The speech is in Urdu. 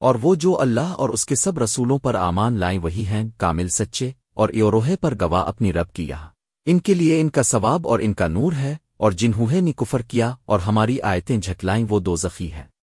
اور وہ جو اللہ اور اس کے سب رسولوں پر آمان لائیں وہی ہیں، کامل سچے اور ایوروہے پر گواہ اپنی رب کیا ان کے لیے ان کا ثواب اور ان کا نور ہے اور جنہوں نے کفر کیا اور ہماری آیتیں جھٹلائیں وہ دو زخی ہے